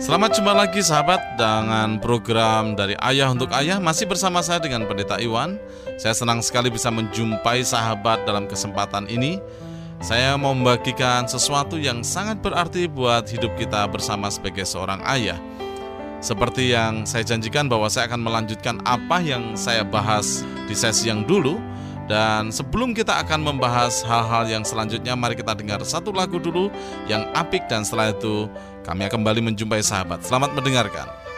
Selamat jumpa lagi sahabat dengan program dari Ayah untuk Ayah masih bersama saya dengan Pendeta Iwan. Saya senang sekali bisa menjumpai sahabat dalam kesempatan ini. Saya mau membagikan sesuatu yang sangat berarti buat hidup kita bersama sebagai seorang ayah. Seperti yang saya janjikan bahwa saya akan melanjutkan apa yang saya bahas di sesi yang dulu dan sebelum kita akan membahas hal-hal yang selanjutnya, mari kita dengar satu lagu dulu yang apik dan setelah itu kami akan kembali menjumpai sahabat. Selamat mendengarkan.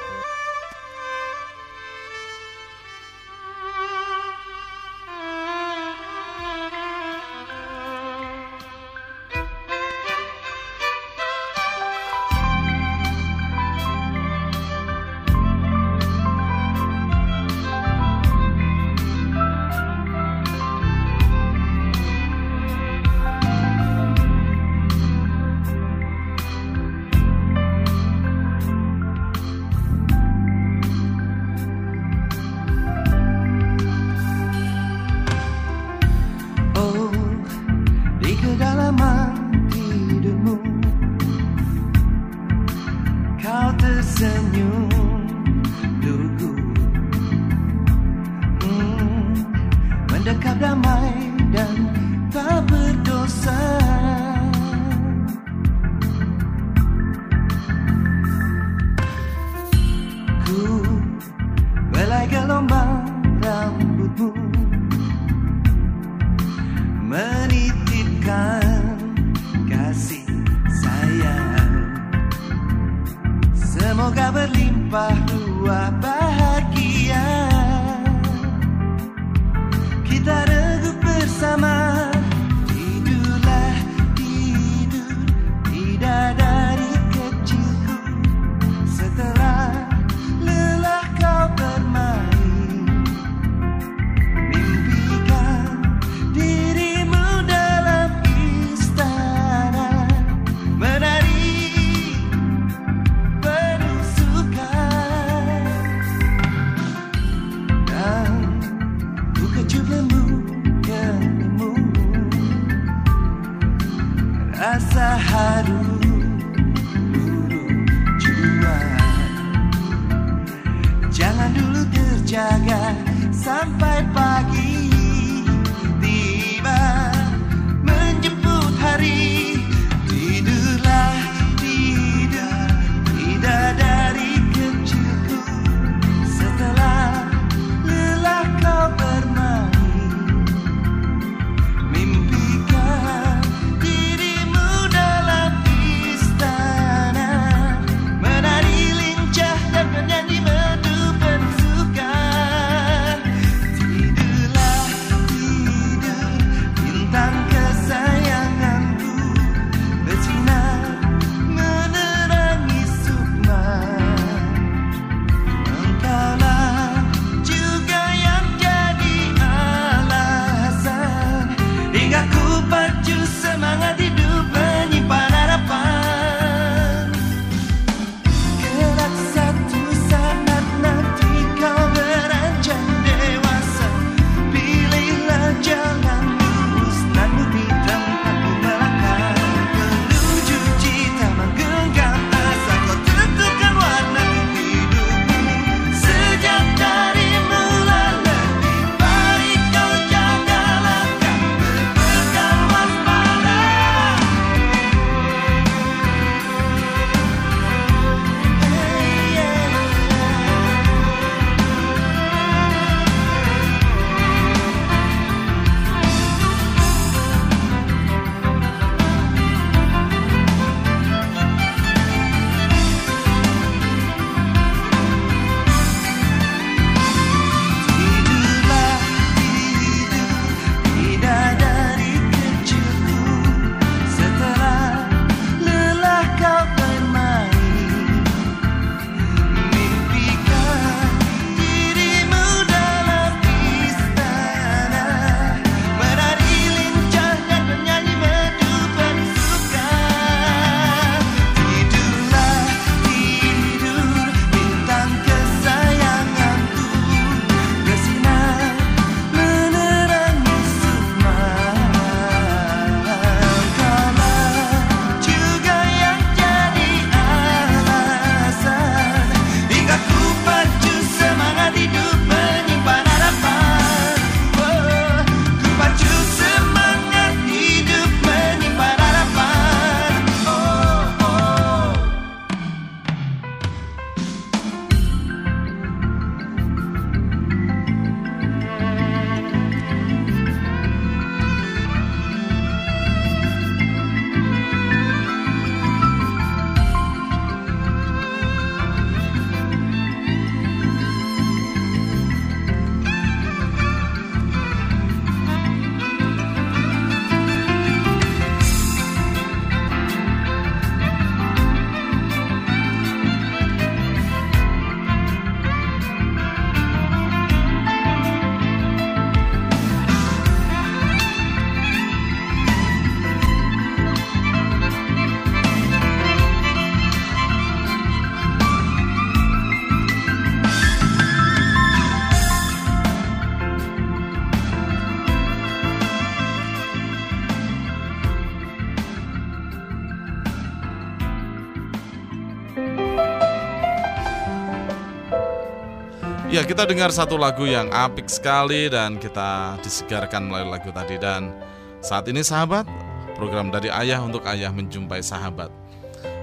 Ya, kita dengar satu lagu yang apik sekali dan kita disegarkan melalui lagu tadi dan saat ini sahabat, program dari ayah untuk ayah menjumpai sahabat.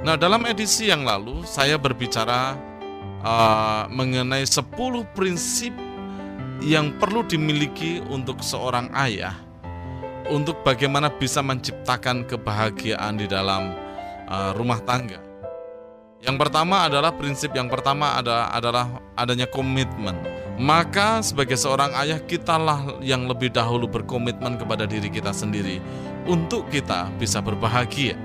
Nah, dalam edisi yang lalu saya berbicara uh, mengenai 10 prinsip yang perlu dimiliki untuk seorang ayah untuk bagaimana bisa menciptakan kebahagiaan di dalam uh, rumah tangga. Yang pertama adalah prinsip yang pertama adalah, adalah adanya komitmen. Maka sebagai seorang ayah kitalah yang lebih dahulu berkomitmen kepada diri kita sendiri untuk kita bisa berbahagia.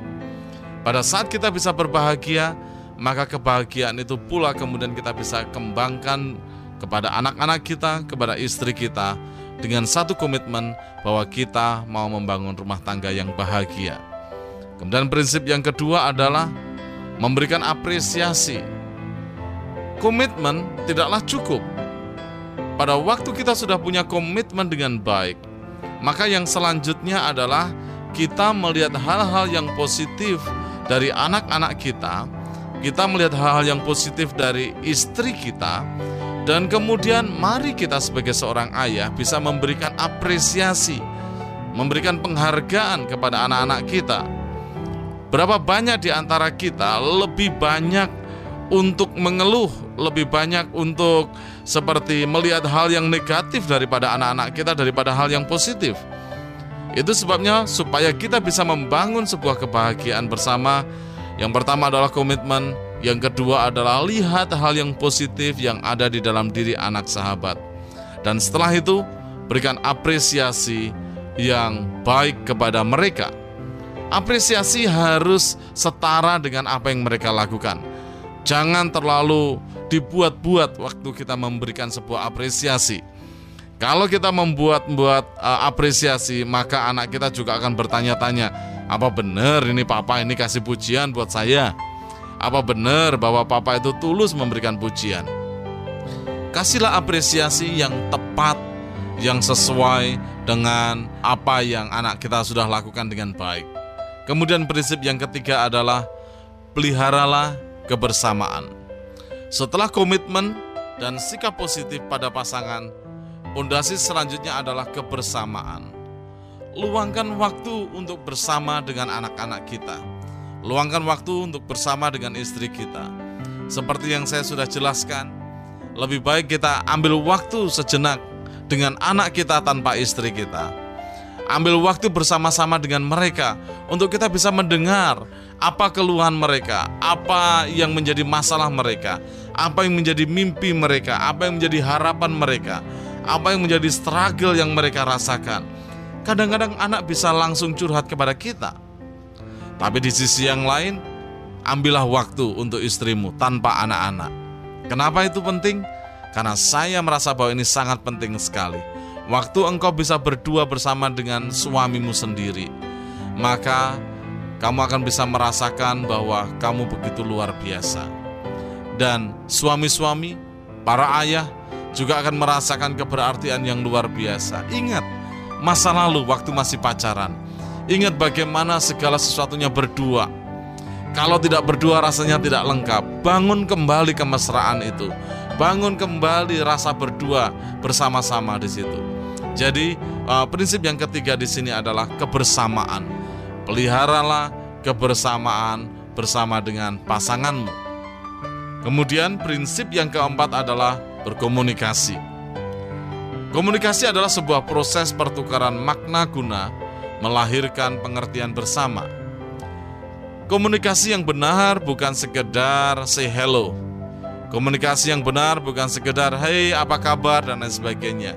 Pada saat kita bisa berbahagia, maka kebahagiaan itu pula kemudian kita bisa kembangkan kepada anak-anak kita, kepada istri kita, dengan satu komitmen bahwa kita mau membangun rumah tangga yang bahagia. Kemudian prinsip yang kedua adalah memberikan apresiasi. Komitmen tidaklah cukup. Pada waktu kita sudah punya komitmen dengan baik, maka yang selanjutnya adalah kita melihat hal-hal yang positif dari anak-anak kita, kita melihat hal-hal yang positif dari istri kita, dan kemudian mari kita sebagai seorang ayah bisa memberikan apresiasi, memberikan penghargaan kepada anak-anak kita. Berapa banyak di antara kita lebih banyak untuk mengeluh, lebih banyak untuk seperti melihat hal yang negatif daripada anak-anak kita daripada hal yang positif. Itu sebabnya supaya kita bisa membangun sebuah kebahagiaan bersama. Yang pertama adalah komitmen, yang kedua adalah lihat hal yang positif yang ada di dalam diri anak sahabat. Dan setelah itu, berikan apresiasi yang baik kepada mereka. Apresiasi harus setara dengan apa yang mereka lakukan. Jangan terlalu dibuat-buat waktu kita memberikan sebuah apresiasi. Kalau kita membuat-buat uh, apresiasi, maka anak kita juga akan bertanya-tanya, apa benar ini papa ini kasih pujian buat saya? Apa benar bahwa papa itu tulus memberikan pujian? Kasihlah apresiasi yang tepat, yang sesuai dengan apa yang anak kita sudah lakukan dengan baik. Kemudian prinsip yang ketiga adalah peliharalah kebersamaan. Setelah komitmen dan sikap positif pada pasangan, pondasi selanjutnya adalah kebersamaan. Luangkan waktu untuk bersama dengan anak-anak kita Luangkan waktu untuk bersama dengan istri kita. Seperti yang saya sudah jelaskan, lebih baik kita ambil waktu sejenak dengan anak kita tanpa istri kita. Ambil waktu bersama-sama dengan mereka untuk kita bisa mendengar apa keluhan mereka, apa yang menjadi masalah mereka, apa yang menjadi mimpi mereka, apa yang menjadi harapan mereka, apa yang menjadi struggle yang mereka rasakan. Kadang-kadang anak bisa langsung curhat kepada kita tapi di sisi yang lain, ambillah waktu untuk istrimu tanpa anak-anak. Kenapa itu penting? Karena saya merasa bahwa ini sangat penting sekali. Waktu engkau bisa berdua bersama dengan suamimu sendiri, maka kamu akan bisa merasakan bahwa kamu begitu luar biasa. Dan suami-suami, para ayah juga akan merasakan keberartian yang luar biasa. Ingat, masa lalu waktu masih pacaran, Ingat bagaimana segala sesuatunya berdua. Kalau tidak berdua rasanya tidak lengkap. Bangun kembali kemesraan itu. Bangun kembali rasa berdua bersama-sama di situ. Jadi uh, prinsip yang ketiga di sini adalah kebersamaan. Peliharalah kebersamaan bersama dengan pasanganmu. Kemudian prinsip yang keempat adalah berkomunikasi. Komunikasi adalah sebuah proses pertukaran makna guna melahirkan pengertian bersama. Komunikasi yang benar bukan sekedar say hello. Komunikasi yang benar bukan sekedar hey apa kabar dan lain sebagainya.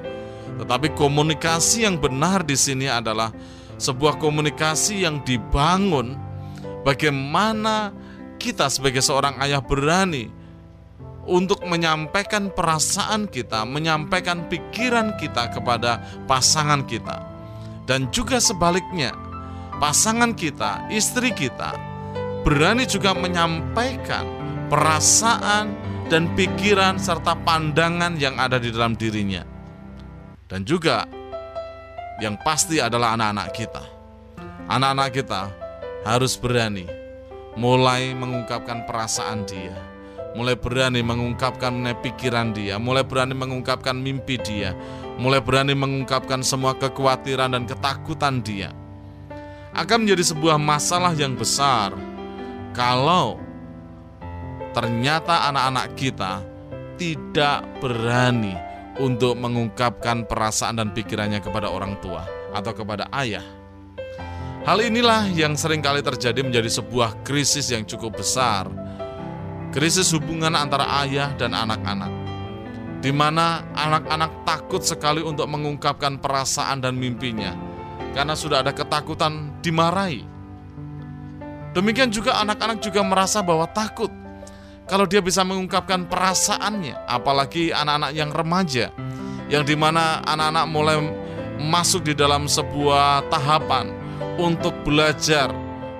Tetapi komunikasi yang benar di sini adalah sebuah komunikasi yang dibangun bagaimana kita sebagai seorang ayah berani untuk menyampaikan perasaan kita, menyampaikan pikiran kita kepada pasangan kita dan juga sebaliknya, pasangan kita, istri kita, berani juga menyampaikan perasaan dan pikiran serta pandangan yang ada di dalam dirinya. Dan juga yang pasti adalah anak-anak kita. Anak-anak kita harus berani mulai mengungkapkan perasaan dia, mulai berani mengungkapkan pikiran dia, mulai berani mengungkapkan mimpi dia, mulai berani mengungkapkan semua kekhawatiran dan ketakutan dia. Akan menjadi sebuah masalah yang besar kalau ternyata anak-anak kita tidak berani untuk mengungkapkan perasaan dan pikirannya kepada orang tua atau kepada ayah. Hal inilah yang sering kali terjadi menjadi sebuah krisis yang cukup besar krisis hubungan antara ayah dan anak-anak, di mana anak-anak takut sekali untuk mengungkapkan perasaan dan mimpinya karena sudah ada ketakutan dimarahi. Demikian juga anak-anak juga merasa bahwa takut kalau dia bisa mengungkapkan perasaannya, apalagi anak-anak yang remaja, yang di mana anak-anak mulai masuk di dalam sebuah tahapan untuk belajar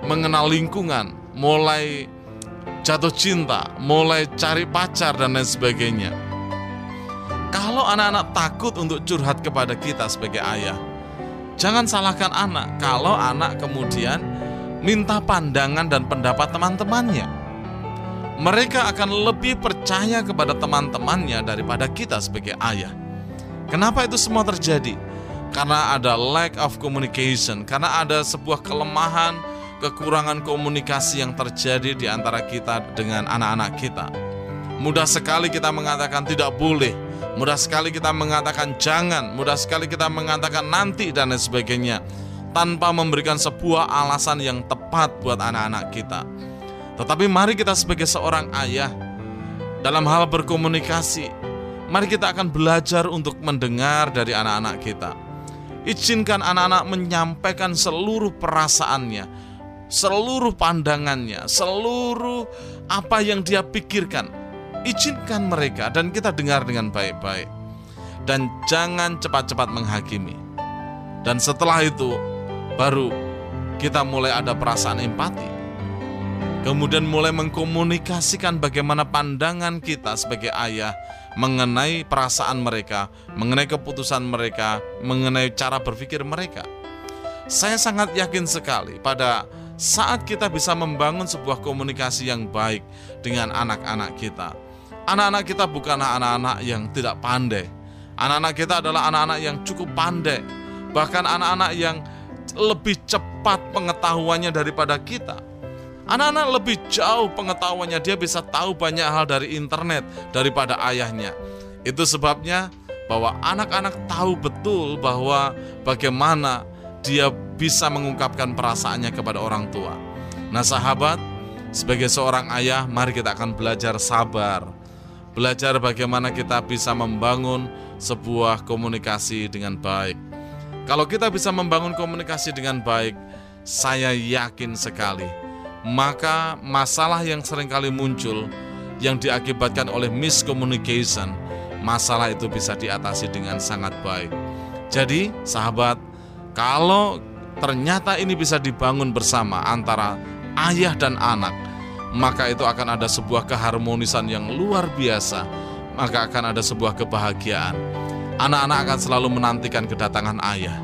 mengenal lingkungan, mulai jatuh cinta, mulai cari pacar dan lain sebagainya. Kalau anak-anak takut untuk curhat kepada kita sebagai ayah, jangan salahkan anak kalau anak kemudian minta pandangan dan pendapat teman-temannya. Mereka akan lebih percaya kepada teman-temannya daripada kita sebagai ayah. Kenapa itu semua terjadi? Karena ada lack of communication, karena ada sebuah kelemahan kekurangan komunikasi yang terjadi di antara kita dengan anak-anak kita. Mudah sekali kita mengatakan tidak boleh, mudah sekali kita mengatakan jangan, mudah sekali kita mengatakan nanti dan lain sebagainya tanpa memberikan sebuah alasan yang tepat buat anak-anak kita. Tetapi mari kita sebagai seorang ayah dalam hal berkomunikasi, mari kita akan belajar untuk mendengar dari anak-anak kita. Izinkan anak-anak menyampaikan seluruh perasaannya, seluruh pandangannya, seluruh apa yang dia pikirkan. Izinkan mereka dan kita dengar dengan baik-baik. Dan jangan cepat-cepat menghakimi. Dan setelah itu baru kita mulai ada perasaan empati. Kemudian mulai mengkomunikasikan bagaimana pandangan kita sebagai ayah mengenai perasaan mereka, mengenai keputusan mereka, mengenai cara berpikir mereka. Saya sangat yakin sekali pada saat kita bisa membangun sebuah komunikasi yang baik dengan anak-anak kita. Anak-anak kita bukanlah anak-anak yang tidak pandai. Anak-anak kita adalah anak-anak yang cukup pandai. Bahkan anak-anak yang lebih cepat pengetahuannya daripada kita. Anak-anak lebih jauh pengetahuannya, dia bisa tahu banyak hal dari internet daripada ayahnya. Itu sebabnya bahwa anak-anak tahu betul bahwa bagaimana dia bisa mengungkapkan perasaannya kepada orang tua. Nah, sahabat, sebagai seorang ayah, mari kita akan belajar sabar. Belajar bagaimana kita bisa membangun sebuah komunikasi dengan baik. Kalau kita bisa membangun komunikasi dengan baik, saya yakin sekali, maka masalah yang sering kali muncul yang diakibatkan oleh miscommunication, masalah itu bisa diatasi dengan sangat baik. Jadi, sahabat, kalau ternyata ini bisa dibangun bersama antara ayah dan anak, maka itu akan ada sebuah keharmonisan yang luar biasa, maka akan ada sebuah kebahagiaan. Anak-anak akan selalu menantikan kedatangan ayah.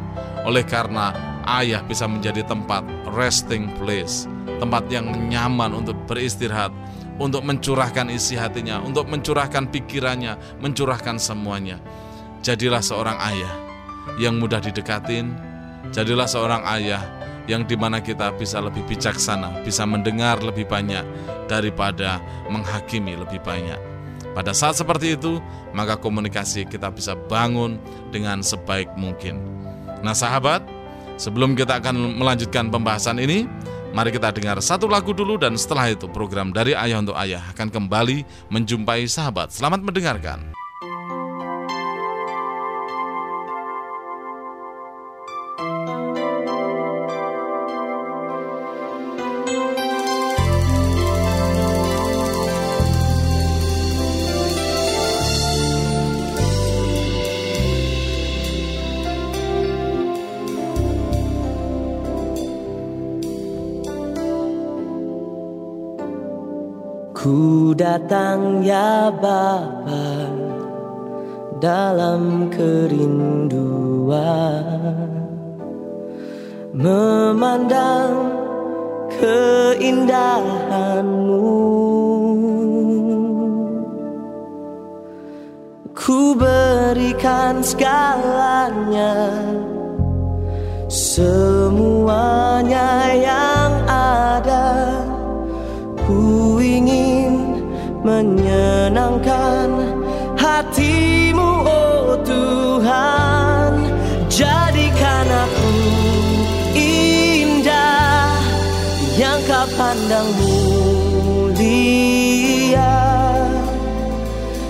Oleh karena ayah bisa menjadi tempat resting place, tempat yang nyaman untuk beristirahat, untuk mencurahkan isi hatinya, untuk mencurahkan pikirannya, mencurahkan semuanya. Jadilah seorang ayah yang mudah didekatin, Jadilah seorang ayah yang di mana kita bisa lebih bijaksana, bisa mendengar lebih banyak daripada menghakimi lebih banyak. Pada saat seperti itu, maka komunikasi kita bisa bangun dengan sebaik mungkin. Nah, sahabat, sebelum kita akan melanjutkan pembahasan ini, mari kita dengar satu lagu dulu dan setelah itu program dari Ayah untuk Ayah akan kembali menjumpai sahabat. Selamat mendengarkan. Datang ya Bapa dalam kerinduan. Memandang keindahanmu. Ku berikan segalanya Semuanya yang ada. Ku ingin menyenangkan hatimu oh Tuhan. Jadikan aku indah yang kau pandang mulia.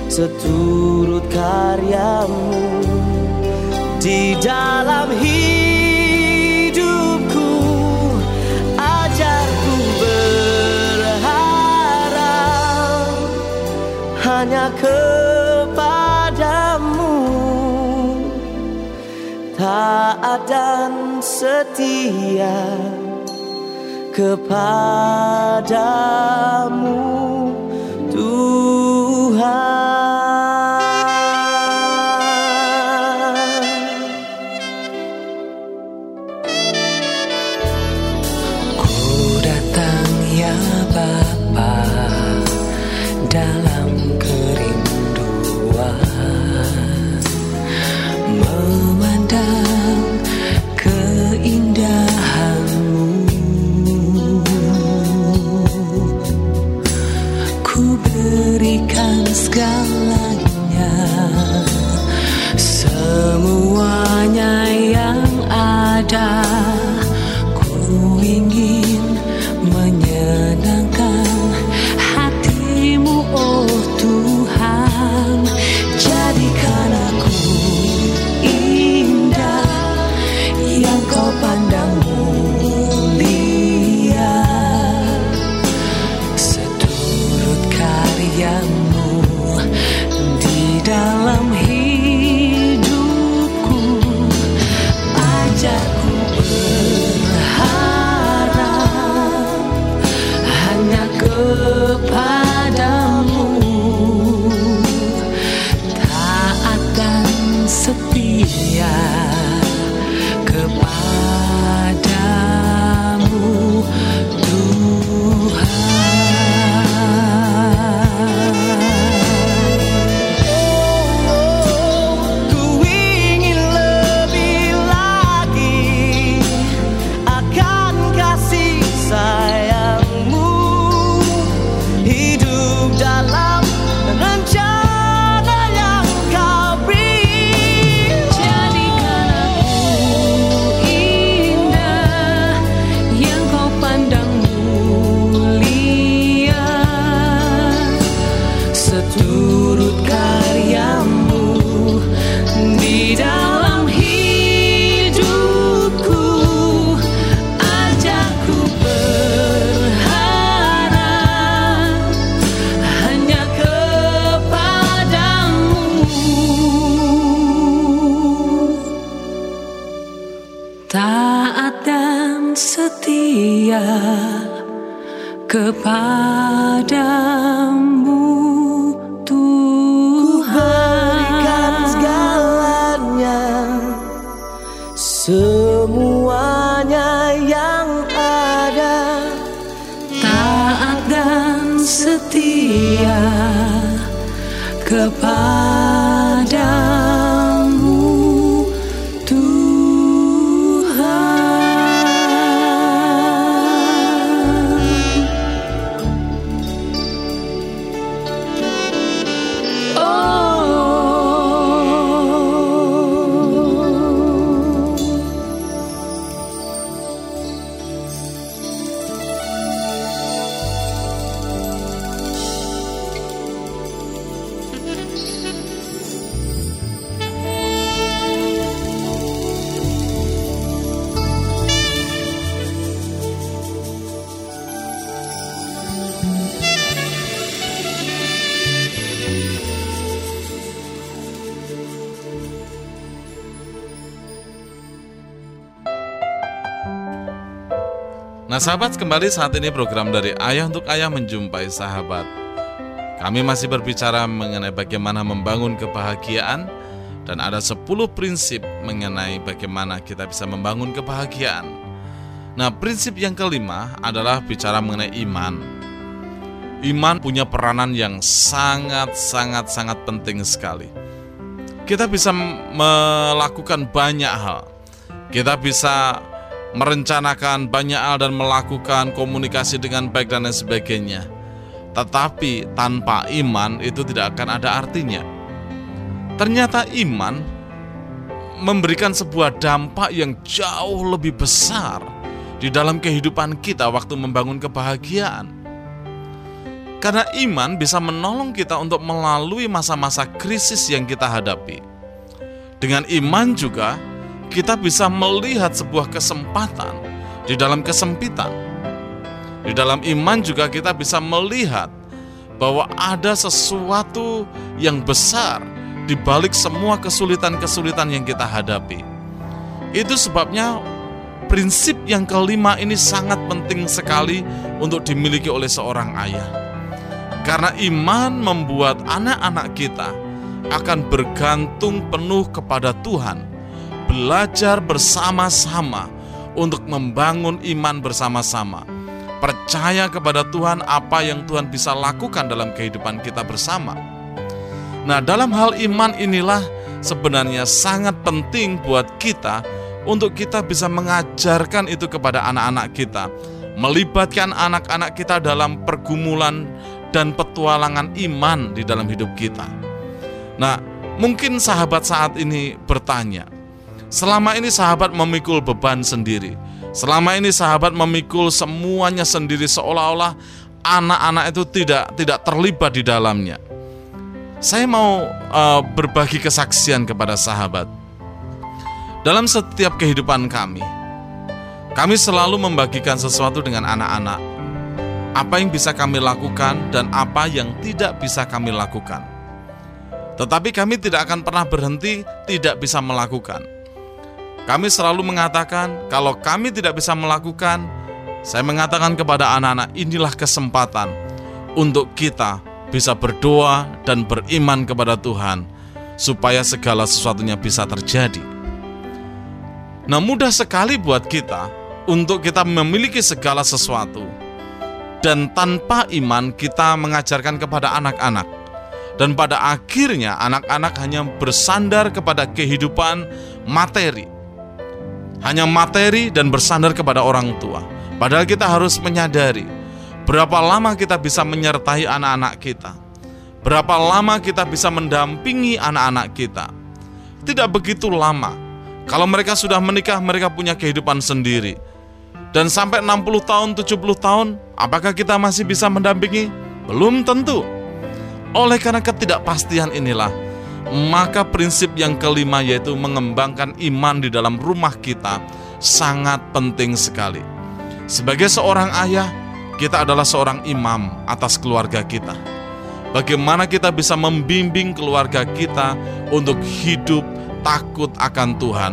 Seturut karyamu di dalam hidupku dan setia kepadamu Tuhan Nah sahabat kembali saat ini program dari Ayah untuk Ayah menjumpai sahabat. Kami masih berbicara mengenai bagaimana membangun kebahagiaan Dan ada 10 prinsip mengenai bagaimana kita bisa membangun kebahagiaan. Nah prinsip yang kelima adalah bicara mengenai iman. Iman punya peranan yang sangat-sangat-sangat penting sekali. Kita bisa melakukan banyak hal. Kita bisa merencanakan banyak hal dan melakukan komunikasi dengan baik dan lain sebagainya. Tetapi tanpa iman itu tidak akan ada artinya. Ternyata iman memberikan sebuah dampak yang jauh lebih besar di dalam kehidupan kita waktu membangun kebahagiaan. Karena iman bisa menolong kita untuk melalui masa-masa krisis yang kita hadapi. Dengan iman juga kita bisa melihat sebuah kesempatan di dalam kesempitan. Di dalam iman juga kita bisa melihat bahwa ada sesuatu yang besar di balik semua kesulitan-kesulitan yang kita hadapi. Itu sebabnya prinsip yang kelima ini sangat penting sekali untuk dimiliki oleh seorang ayah. Karena iman membuat anak-anak kita akan bergantung penuh kepada Tuhan, belajar bersama-sama untuk membangun iman bersama-sama. Percaya kepada Tuhan apa yang Tuhan bisa lakukan dalam kehidupan kita bersama. Nah, dalam hal iman inilah sebenarnya sangat penting buat kita untuk kita bisa mengajarkan itu kepada anak-anak kita, melibatkan anak-anak kita dalam pergumulan dan petualangan iman di dalam hidup kita. Nah, mungkin sahabat saat ini bertanya, selama ini sahabat memikul beban sendiri, selama ini sahabat memikul semuanya sendiri seolah-olah anak-anak itu tidak tidak terlibat di dalamnya. Saya mau uh, berbagi kesaksian kepada sahabat. Dalam setiap kehidupan kami, kami selalu membagikan sesuatu dengan anak-anak apa yang bisa kami lakukan dan apa yang tidak bisa kami lakukan. Tetapi kami tidak akan pernah berhenti tidak bisa melakukan. Kami selalu mengatakan, kalau kami tidak bisa melakukan, saya mengatakan kepada anak-anak, inilah kesempatan untuk kita bisa berdoa dan beriman kepada Tuhan, supaya segala sesuatunya bisa terjadi. Nah, mudah sekali buat kita untuk kita memiliki segala sesuatu, dan tanpa iman kita mengajarkan kepada anak-anak. Dan pada akhirnya anak-anak hanya bersandar kepada kehidupan materi. Hanya materi dan bersandar kepada orang tua. Padahal kita harus menyadari berapa lama kita bisa menyertai anak-anak kita. Berapa lama kita bisa mendampingi anak-anak kita. Tidak begitu lama. Kalau mereka sudah menikah, mereka punya kehidupan sendiri dan sampai 60 tahun, 70 tahun, apakah kita masih bisa mendampingi? Belum tentu. Oleh karena ketidakpastian inilah, maka prinsip yang kelima yaitu mengembangkan iman di dalam rumah kita sangat penting sekali. Sebagai seorang ayah, kita adalah seorang imam atas keluarga kita. Bagaimana kita bisa membimbing keluarga kita untuk hidup takut akan Tuhan,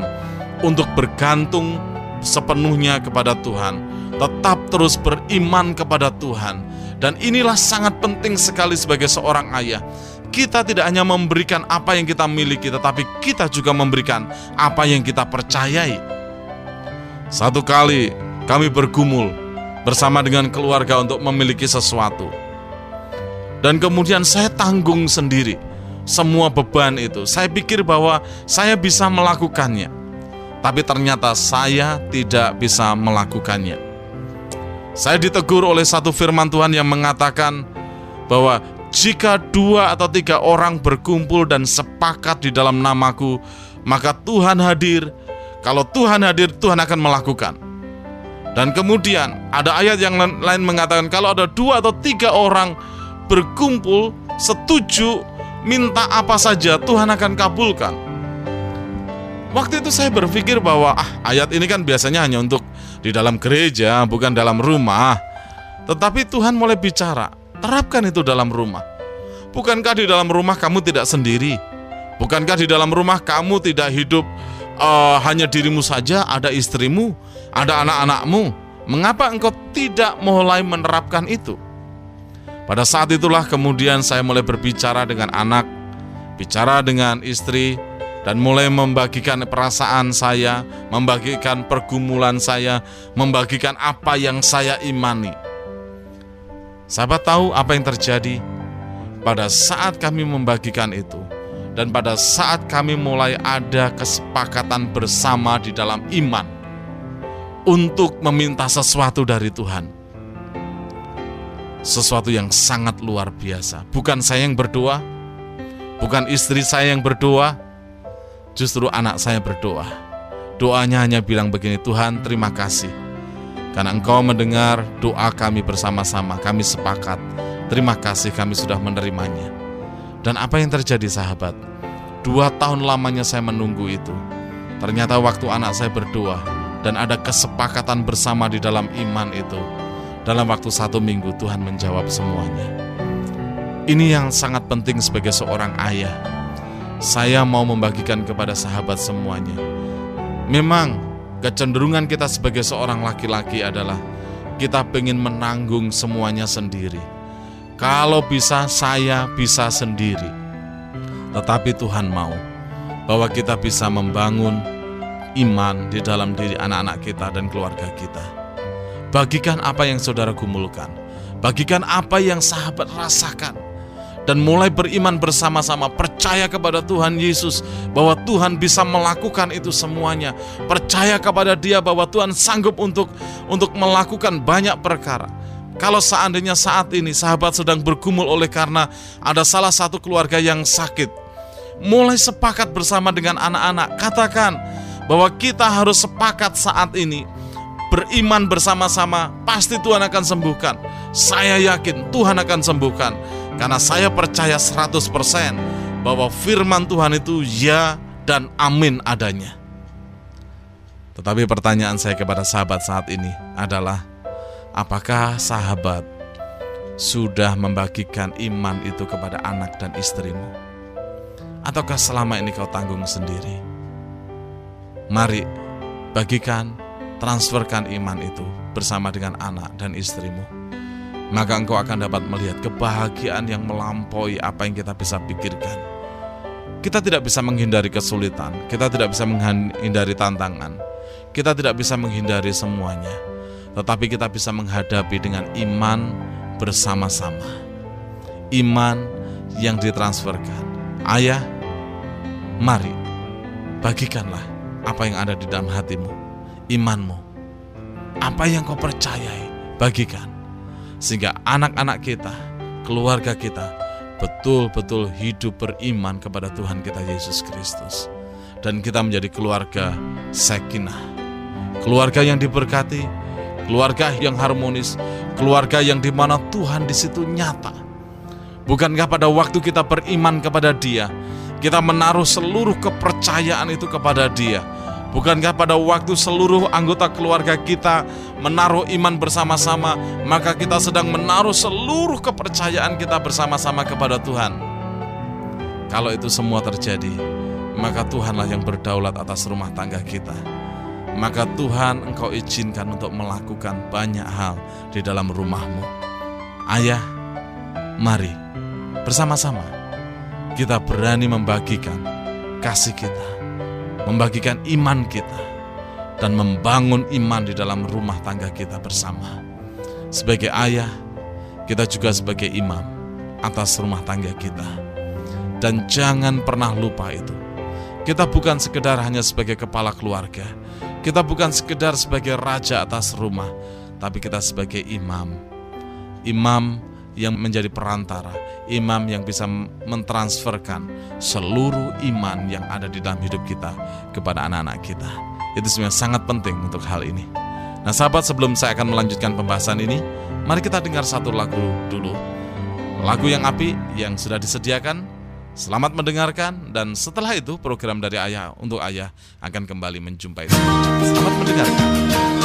untuk bergantung sepenuhnya kepada Tuhan, tetap terus beriman kepada Tuhan. Dan inilah sangat penting sekali sebagai seorang ayah. Kita tidak hanya memberikan apa yang kita miliki, tetapi kita juga memberikan apa yang kita percayai. Satu kali kami bergumul bersama dengan keluarga untuk memiliki sesuatu. Dan kemudian saya tanggung sendiri semua beban itu. Saya pikir bahwa saya bisa melakukannya tapi ternyata saya tidak bisa melakukannya. Saya ditegur oleh satu firman Tuhan yang mengatakan bahwa jika dua atau tiga orang berkumpul dan sepakat di dalam namaku, maka Tuhan hadir. Kalau Tuhan hadir, Tuhan akan melakukan. Dan kemudian ada ayat yang lain mengatakan kalau ada dua atau tiga orang berkumpul setuju minta apa saja Tuhan akan kabulkan. Waktu itu saya berpikir bahwa ah, ayat ini kan biasanya hanya untuk di dalam gereja, bukan dalam rumah. Tetapi Tuhan mulai bicara, terapkan itu dalam rumah. Bukankah di dalam rumah kamu tidak sendiri? Bukankah di dalam rumah kamu tidak hidup uh, hanya dirimu saja, ada istrimu, ada anak-anakmu? Mengapa engkau tidak mulai menerapkan itu? Pada saat itulah kemudian saya mulai berbicara dengan anak, bicara dengan istri, dan mulai membagikan perasaan saya, membagikan pergumulan saya, membagikan apa yang saya imani. Sahabat tahu apa yang terjadi pada saat kami membagikan itu. Dan pada saat kami mulai ada kesepakatan bersama di dalam iman untuk meminta sesuatu dari Tuhan, sesuatu yang sangat luar biasa. Bukan saya yang berdoa, bukan istri saya yang berdoa, justru anak saya berdoa. Doanya hanya bilang begini, Tuhan terima kasih. Karena engkau mendengar doa kami bersama-sama, kami sepakat. Terima kasih kami sudah menerimanya. Dan apa yang terjadi sahabat? Dua tahun lamanya saya menunggu itu. Ternyata waktu anak saya berdoa dan ada kesepakatan bersama di dalam iman itu. Dalam waktu satu minggu Tuhan menjawab semuanya. Ini yang sangat penting sebagai seorang ayah. Saya mau membagikan kepada sahabat semuanya. Memang kecenderungan kita sebagai seorang laki-laki adalah kita ingin menanggung semuanya sendiri kalau bisa saya bisa sendiri. Tetapi Tuhan mau bahwa kita bisa membangun iman di dalam diri anak-anak kita dan keluarga kita. Bagikan apa yang saudara gumulkan. Bagikan apa yang sahabat rasakan dan mulai beriman bersama-sama, percaya kepada Tuhan Yesus bahwa Tuhan bisa melakukan itu semuanya. Percaya kepada Dia bahwa Tuhan sanggup untuk untuk melakukan banyak perkara. Kalau seandainya saat ini sahabat sedang bergumul oleh karena ada salah satu keluarga yang sakit, mulai sepakat bersama dengan anak-anak. Katakan bahwa kita harus sepakat saat ini beriman bersama-sama, pasti Tuhan akan sembuhkan. Saya yakin Tuhan akan sembuhkan karena saya percaya 100% bahwa firman Tuhan itu ya dan amin adanya. Tetapi pertanyaan saya kepada sahabat saat ini adalah Apakah sahabat sudah membagikan iman itu kepada anak dan istrimu? Ataukah selama ini kau tanggung sendiri? Mari bagikan, transferkan iman itu bersama dengan anak dan istrimu. Maka engkau akan dapat melihat kebahagiaan yang melampaui apa yang kita bisa pikirkan. Kita tidak bisa menghindari kesulitan, kita tidak bisa menghindari tantangan, kita tidak bisa menghindari semuanya tetapi kita bisa menghadapi dengan iman bersama-sama. Iman yang ditransferkan. Ayah, mari bagikanlah apa yang ada di dalam hatimu, imanmu. Apa yang kau percayai, bagikan. Sehingga anak-anak kita, keluarga kita, betul-betul hidup beriman kepada Tuhan kita Yesus Kristus. Dan kita menjadi keluarga sekinah. Keluarga yang diberkati, keluarga yang harmonis, keluarga yang di mana Tuhan di situ nyata. Bukankah pada waktu kita beriman kepada Dia, kita menaruh seluruh kepercayaan itu kepada Dia? Bukankah pada waktu seluruh anggota keluarga kita menaruh iman bersama-sama, maka kita sedang menaruh seluruh kepercayaan kita bersama-sama kepada Tuhan? Kalau itu semua terjadi, maka Tuhanlah yang berdaulat atas rumah tangga kita maka Tuhan engkau izinkan untuk melakukan banyak hal di dalam rumahmu. Ayah, mari bersama-sama kita berani membagikan kasih kita, membagikan iman kita, dan membangun iman di dalam rumah tangga kita bersama. Sebagai ayah, kita juga sebagai imam atas rumah tangga kita. Dan jangan pernah lupa itu. Kita bukan sekedar hanya sebagai kepala keluarga, kita bukan sekedar sebagai raja atas rumah, tapi kita sebagai imam. Imam yang menjadi perantara, imam yang bisa mentransferkan seluruh iman yang ada di dalam hidup kita kepada anak-anak kita. Itu sebenarnya sangat penting untuk hal ini. Nah sahabat sebelum saya akan melanjutkan pembahasan ini, mari kita dengar satu lagu dulu. Lagu yang api yang sudah disediakan Selamat mendengarkan dan setelah itu program dari ayah untuk ayah akan kembali menjumpai. Selamat mendengarkan.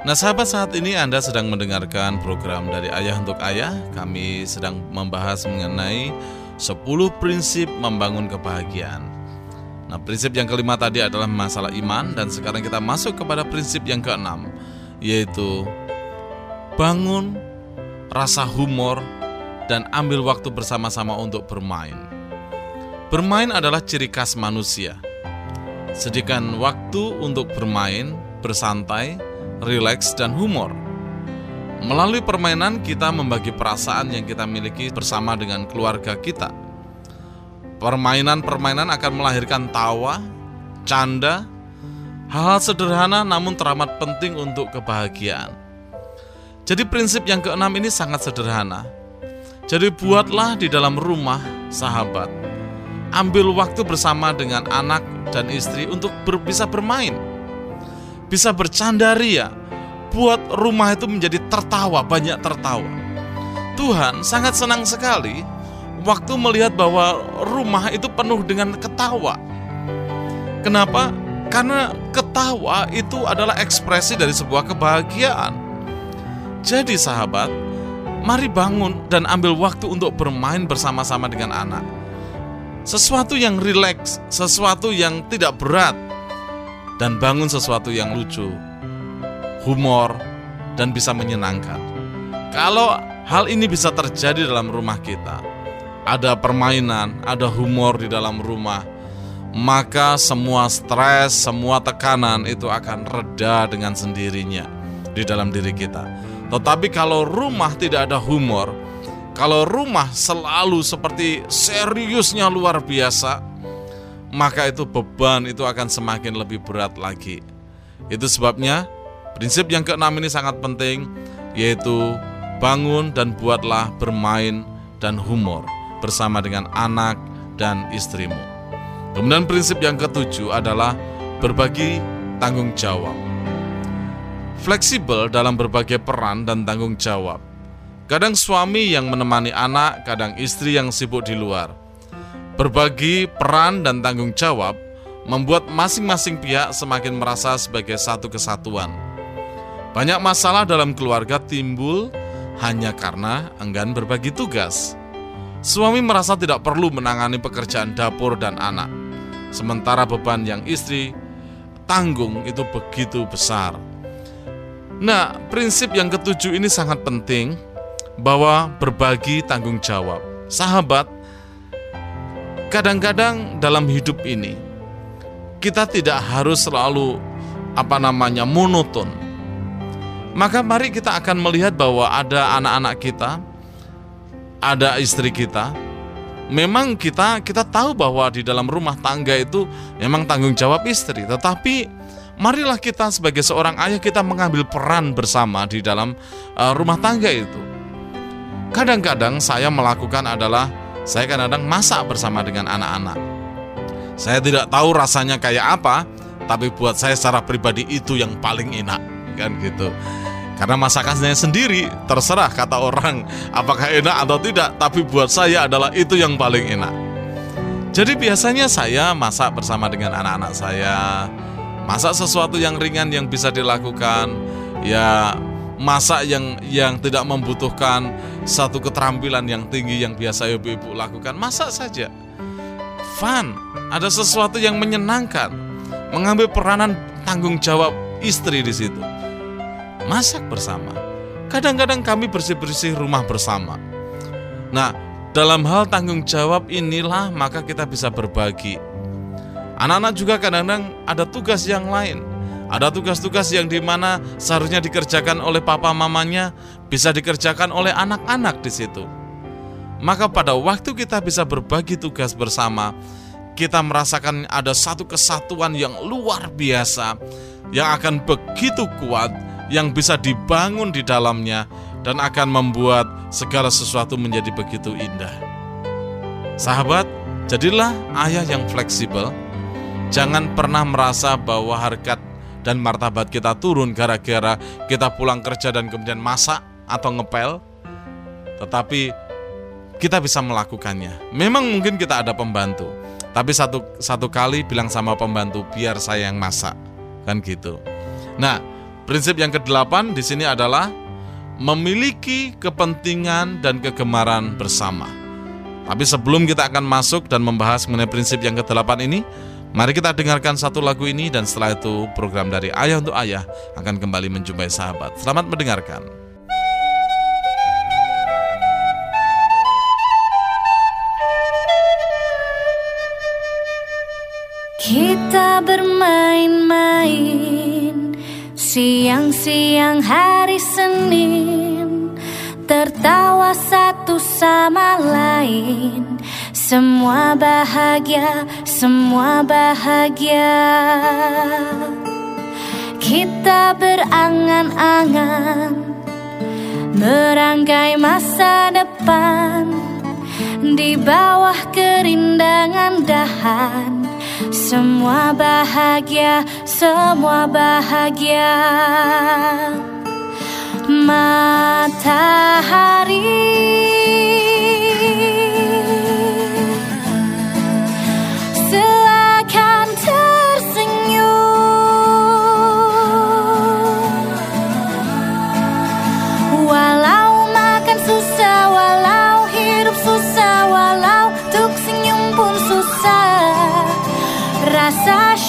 Nah sahabat saat ini Anda sedang mendengarkan program dari Ayah untuk Ayah. Kami sedang membahas mengenai 10 prinsip membangun kebahagiaan. Nah prinsip yang kelima tadi adalah masalah iman Dan sekarang kita masuk kepada prinsip yang keenam Yaitu bangun rasa humor dan ambil waktu bersama-sama untuk bermain. Bermain adalah ciri khas manusia. Sediakan waktu untuk bermain, bersantai, rileks, dan humor. Melalui permainan, kita membagi perasaan yang kita miliki bersama dengan keluarga kita. Permainan-permainan akan melahirkan tawa, canda, hal-hal sederhana namun teramat penting untuk kebahagiaan. Jadi prinsip yang keenam ini sangat sederhana. Jadi buatlah di dalam rumah, sahabat, ambil waktu bersama dengan anak dan istri untuk bisa bermain. Bisa bercanda ria, buat rumah itu menjadi tertawa, banyak tertawa. Tuhan sangat senang sekali waktu melihat bahwa rumah itu penuh dengan ketawa. Kenapa? Karena ketawa itu adalah ekspresi dari sebuah kebahagiaan. Jadi sahabat, mari bangun dan ambil waktu untuk bermain bersama-sama dengan anak. Sesuatu yang rileks, sesuatu yang tidak berat, dan bangun sesuatu yang lucu, humor, dan bisa menyenangkan. Kalau hal ini bisa terjadi dalam rumah kita, ada permainan, ada humor di dalam rumah, maka semua stres, semua tekanan itu akan reda dengan sendirinya di dalam diri kita. Tetapi kalau rumah tidak ada humor, kalau rumah selalu seperti seriusnya luar biasa, maka itu beban itu akan semakin lebih berat lagi. Itu sebabnya prinsip yang keenam ini sangat penting, yaitu bangun dan buatlah bermain dan humor bersama dengan anak dan istrimu. Kemudian prinsip yang ketujuh adalah berbagi tanggung jawab. Fleksibel dalam berbagai peran dan tanggung jawab. Kadang suami yang menemani anak, kadang istri yang sibuk di luar. Berbagi peran dan tanggung jawab membuat masing-masing pihak semakin merasa sebagai satu kesatuan. Banyak masalah dalam keluarga timbul hanya karena enggan berbagi tugas. Suami merasa tidak perlu menangani pekerjaan dapur dan anak, sementara beban yang istri tanggung itu begitu besar. Nah, prinsip yang ketujuh ini sangat penting bahwa berbagi tanggung jawab. Sahabat, kadang-kadang dalam hidup ini kita tidak harus selalu apa namanya monoton. Maka mari kita akan melihat bahwa ada anak-anak kita, ada istri kita. Memang kita kita tahu bahwa di dalam rumah tangga itu memang tanggung jawab istri, tetapi marilah kita sebagai seorang ayah kita mengambil peran bersama di dalam uh, rumah tangga itu. Kadang-kadang saya melakukan adalah saya kadang-kadang masak bersama dengan anak-anak. Saya tidak tahu rasanya kayak apa, tapi buat saya secara pribadi itu yang paling enak, kan gitu. Karena masakannya sendiri terserah kata orang apakah enak atau tidak, tapi buat saya adalah itu yang paling enak. Jadi biasanya saya masak bersama dengan anak-anak saya, masak sesuatu yang ringan yang bisa dilakukan, ya masak yang yang tidak membutuhkan satu keterampilan yang tinggi yang biasa ibu-ibu lakukan, masak saja. Fun, ada sesuatu yang menyenangkan, mengambil peranan tanggung jawab istri di situ masak bersama. Kadang-kadang kami bersih-bersih rumah bersama. Nah, dalam hal tanggung jawab inilah maka kita bisa berbagi. Anak-anak juga kadang-kadang ada tugas yang lain. Ada tugas-tugas yang di mana seharusnya dikerjakan oleh papa mamanya bisa dikerjakan oleh anak-anak di situ. Maka pada waktu kita bisa berbagi tugas bersama, kita merasakan ada satu kesatuan yang luar biasa yang akan begitu kuat yang bisa dibangun di dalamnya dan akan membuat segala sesuatu menjadi begitu indah. Sahabat, jadilah ayah yang fleksibel. Jangan pernah merasa bahwa harkat dan martabat kita turun gara-gara kita pulang kerja dan kemudian masak atau ngepel. Tetapi kita bisa melakukannya. Memang mungkin kita ada pembantu, tapi satu satu kali bilang sama pembantu biar saya yang masak, kan gitu. Nah, Prinsip yang kedelapan di sini adalah memiliki kepentingan dan kegemaran bersama. Tapi sebelum kita akan masuk dan membahas mengenai prinsip yang kedelapan ini, mari kita dengarkan satu lagu ini dan setelah itu program dari Ayah untuk Ayah akan kembali menjumpai sahabat. Selamat mendengarkan. Kita bermain-main Siang-siang hari Senin Tertawa satu sama lain Semua bahagia, semua bahagia. Kita berangan-angan Merangkai masa depan. Di bawah kerindangan dahan semua bahagia, semua bahagia. Matahari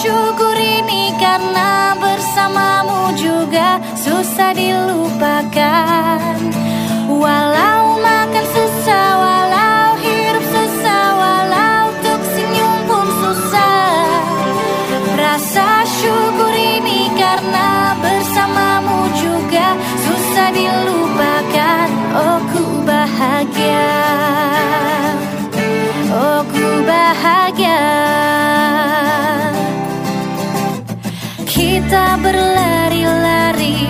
bersyukur ini karena bersamamu juga susah dilupakan. Walau makan susah, walau hidup susah, walau untuk senyum pun susah. Rasa syukur ini karena bersamamu juga susah dilupakan. Oh ku bahagia, oh ku bahagia. berlari-lari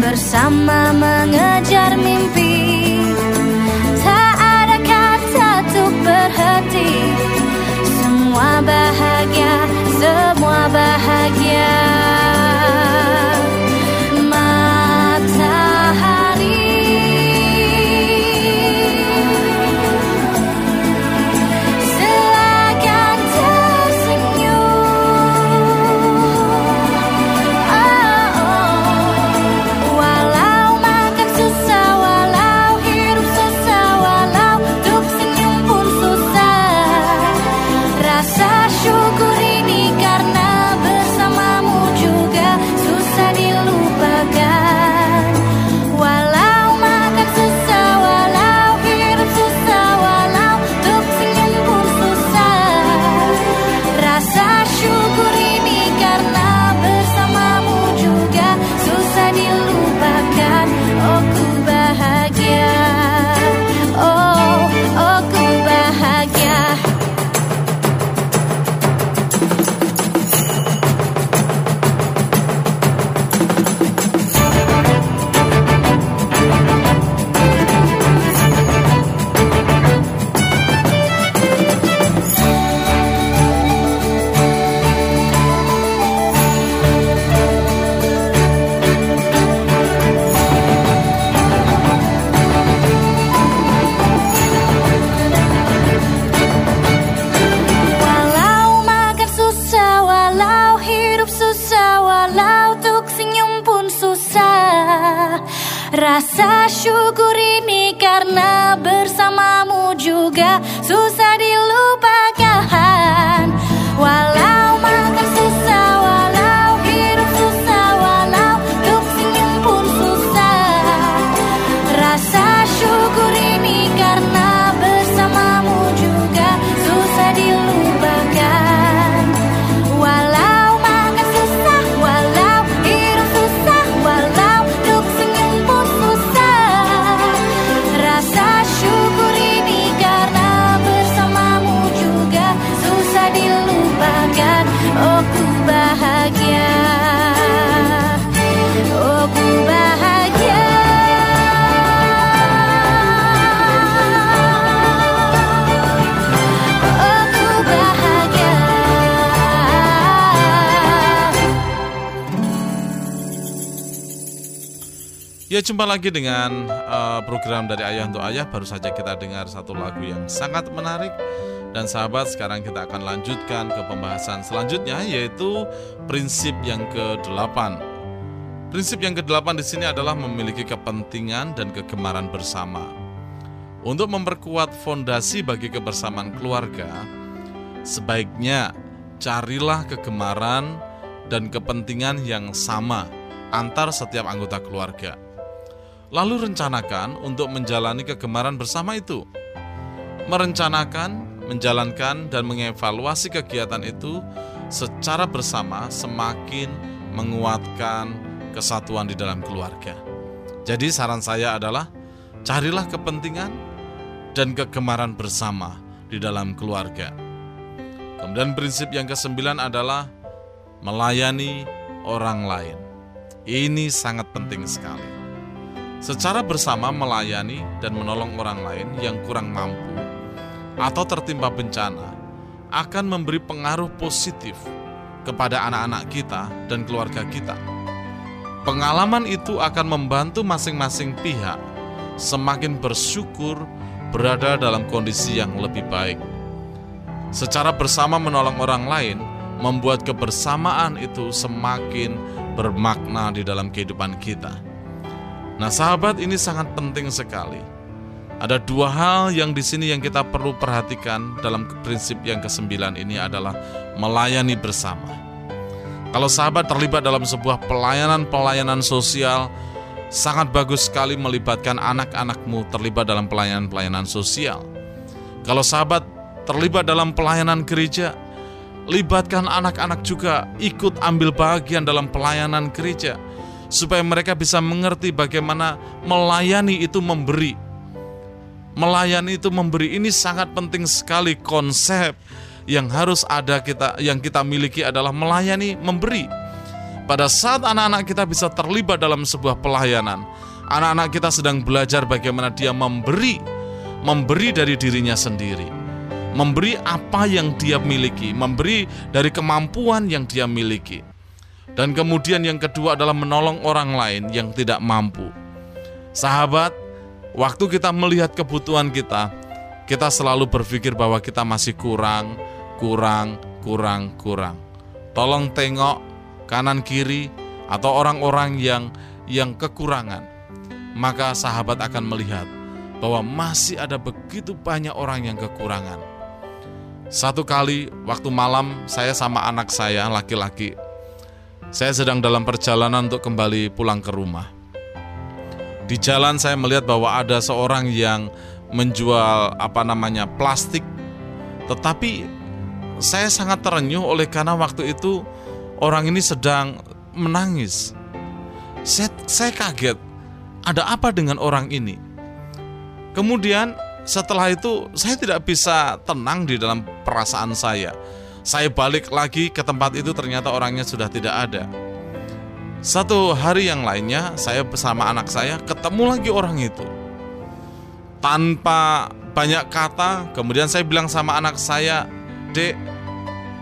Bersama mengejar mimpi. Tak ada kata untuk berhenti. Jumpa lagi dengan eh, program dari Ayah untuk Ayah. Baru saja kita dengar satu lagu yang sangat menarik. Dan sahabat sekarang kita akan lanjutkan ke pembahasan selanjutnya Yaitu prinsip yang ke-8 Prinsip yang ke-8 di sini adalah memiliki kepentingan dan kegemaran bersama. Untuk memperkuat fondasi bagi kebersamaan keluarga Sebaiknya carilah kegemaran dan kepentingan yang sama antar setiap anggota keluarga lalu rencanakan untuk menjalani kegemaran bersama itu. Merencanakan, menjalankan, dan mengevaluasi kegiatan itu secara bersama semakin menguatkan kesatuan di dalam keluarga. Jadi saran saya adalah carilah kepentingan dan kegemaran bersama di dalam keluarga. Kemudian prinsip yang kesembilan adalah melayani orang lain. Ini sangat penting sekali secara bersama melayani dan menolong orang lain yang kurang mampu atau tertimpa bencana akan memberi pengaruh positif kepada anak-anak kita dan keluarga kita. Pengalaman itu akan membantu masing-masing pihak semakin bersyukur berada dalam kondisi yang lebih baik. Secara bersama menolong orang lain membuat kebersamaan itu semakin bermakna di dalam kehidupan kita. Nah, sahabat, ini sangat penting sekali. Ada dua hal yang di sini yang kita perlu perhatikan dalam prinsip yang kesembilan ini adalah melayani bersama. Kalau sahabat terlibat dalam sebuah pelayanan-pelayanan sosial, sangat bagus sekali melibatkan anak-anakmu terlibat dalam pelayanan-pelayanan sosial. Kalau sahabat terlibat dalam pelayanan gereja, libatkan anak-anak juga ikut ambil bagian dalam pelayanan gereja supaya mereka bisa mengerti bagaimana melayani itu memberi. Melayani itu memberi ini sangat penting sekali konsep yang harus ada kita yang kita miliki adalah melayani memberi. Pada saat anak-anak kita bisa terlibat dalam sebuah pelayanan, anak-anak kita sedang belajar bagaimana dia memberi, memberi dari dirinya sendiri. Memberi apa yang dia miliki, memberi dari kemampuan yang dia miliki. Dan kemudian yang kedua adalah menolong orang lain yang tidak mampu. Sahabat, waktu kita melihat kebutuhan kita, kita selalu berpikir bahwa kita masih kurang, kurang, kurang, kurang. Tolong tengok kanan kiri atau orang-orang yang yang kekurangan. Maka sahabat akan melihat bahwa masih ada begitu banyak orang yang kekurangan. Satu kali waktu malam saya sama anak saya laki-laki saya sedang dalam perjalanan untuk kembali pulang ke rumah. Di jalan saya melihat bahwa ada seorang yang menjual apa namanya plastik, tetapi saya sangat terenyuh oleh karena waktu itu orang ini sedang menangis. Saya, saya kaget, ada apa dengan orang ini? Kemudian setelah itu saya tidak bisa tenang di dalam perasaan saya. Saya balik lagi ke tempat itu ternyata orangnya sudah tidak ada. Satu hari yang lainnya saya bersama anak saya ketemu lagi orang itu. Tanpa banyak kata, kemudian saya bilang sama anak saya, "Dek,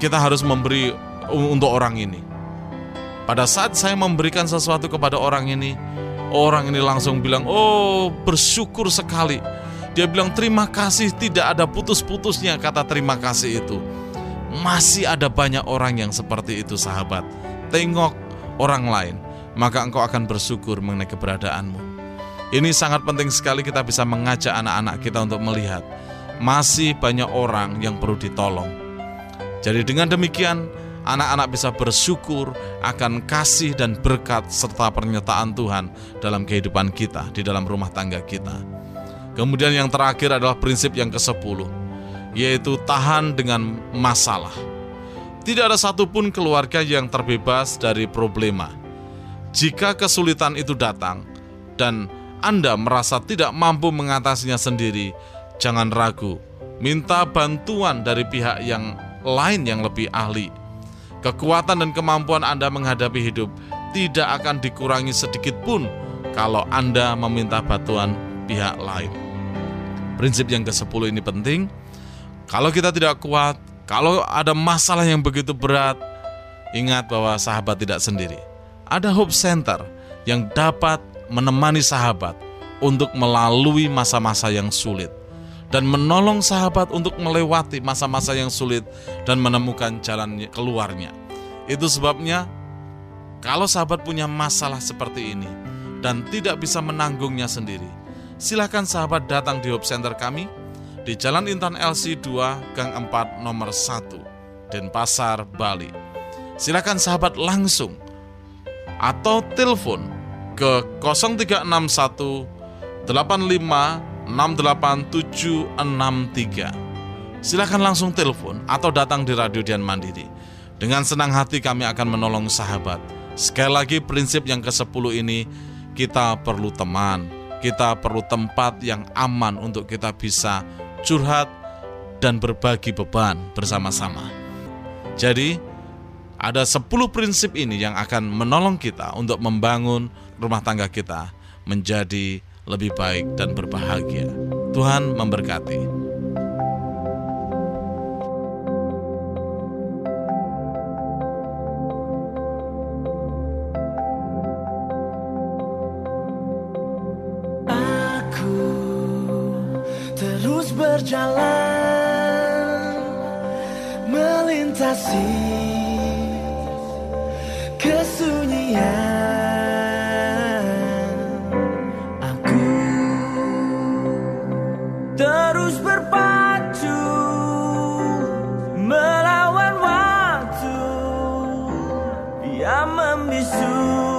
kita harus memberi untuk orang ini." Pada saat saya memberikan sesuatu kepada orang ini, orang ini langsung bilang, "Oh, bersyukur sekali." Dia bilang, "Terima kasih, tidak ada putus-putusnya kata terima kasih itu." Masih ada banyak orang yang seperti itu, sahabat. Tengok orang lain, maka engkau akan bersyukur mengenai keberadaanmu. Ini sangat penting sekali kita bisa mengajak anak-anak kita untuk melihat masih banyak orang yang perlu ditolong. Jadi dengan demikian anak-anak bisa bersyukur akan kasih dan berkat serta pernyataan Tuhan dalam kehidupan kita, di dalam rumah tangga kita. Kemudian yang terakhir adalah prinsip yang ke-10, yaitu tahan dengan masalah. Tidak ada satupun keluarga yang terbebas dari problema. Jika kesulitan itu datang dan Anda merasa tidak mampu mengatasinya sendiri, jangan ragu. Minta bantuan dari pihak yang lain yang lebih ahli. Kekuatan dan kemampuan Anda menghadapi hidup tidak akan dikurangi sedikit pun kalau Anda meminta bantuan pihak lain. Prinsip yang ke-10 ini penting. Kalau kita tidak kuat, kalau ada masalah yang begitu berat, ingat bahwa sahabat tidak sendiri. Ada Hope Center yang dapat menemani sahabat untuk melalui masa-masa yang sulit dan menolong sahabat untuk melewati masa-masa yang sulit dan menemukan jalan keluarnya. Itu sebabnya kalau sahabat punya masalah seperti ini dan tidak bisa menanggungnya sendiri, silakan sahabat datang di Hope Center kami di Jalan Intan LC 2 Gang 4 nomor 1 Denpasar, Bali. Silakan sahabat langsung atau telepon ke 0361 85 68763. Silakan langsung telepon atau datang di Radio Dian Mandiri. Dengan senang hati kami akan menolong sahabat. Sekali lagi prinsip yang ke-10 ini, kita perlu teman, kita perlu tempat yang aman untuk kita bisa curhat dan berbagi beban bersama-sama. Jadi, ada 10 prinsip ini yang akan menolong kita untuk membangun rumah tangga kita menjadi lebih baik dan berbahagia. Tuhan memberkati. Terus berjalan melintasi kesunyian. Aku terus berpacu melawan waktu yang membisu.